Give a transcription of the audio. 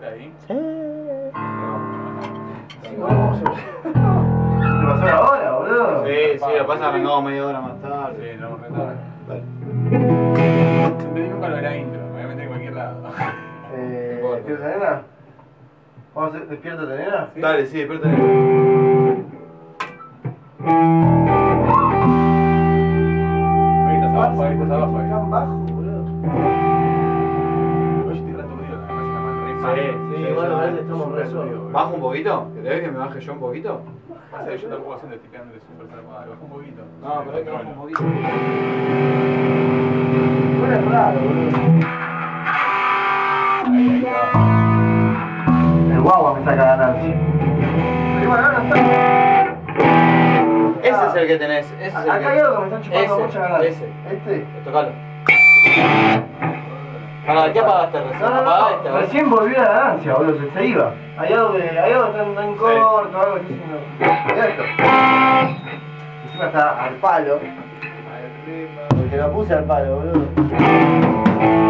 fuerte ahí. Sí. ¿Qué pasó ahora, boludo? Sí, sí, lo pasa arrancamos media hora más tarde. Sí, no, retardo. Dale. Entendí nunca lo de la intro, me voy a meter en cualquier lado. Eh. ¿Despierta nena? ¿Vamos a hacer despierta nena? Dale, sí, espérate. Ahí estás abajo, ahí estás abajo. ahí. Tan bajo, boludo. Sí, Sí, sí, bueno, yo- a veces estamos re solos. ¿Bajo un poquito? ¿Querés que me baje yo un poquito? Pasa que yo tampoco haciendo estoy pegándole súper zarpado. Baja un poquito. No, pero hay que bajar un poquito. Bueno, es raro, boludo. El guagua me saca ganancia. Pero bueno, ahora está. Ese es el que tenés, ese es el Acá que... hay algo que me están chupando Ese, mucha ganancia. ese. ¿Este? Tocalo. Pará, ¿qué apagaste recién? No, no, no, este, a ver. recién volvió la ganancia, boludo, se, se iba. Hay algo que, hay algo que está tan corto, algo que está haciendo. Mirá esto. Encima está al palo. Porque lo puse al palo, boludo.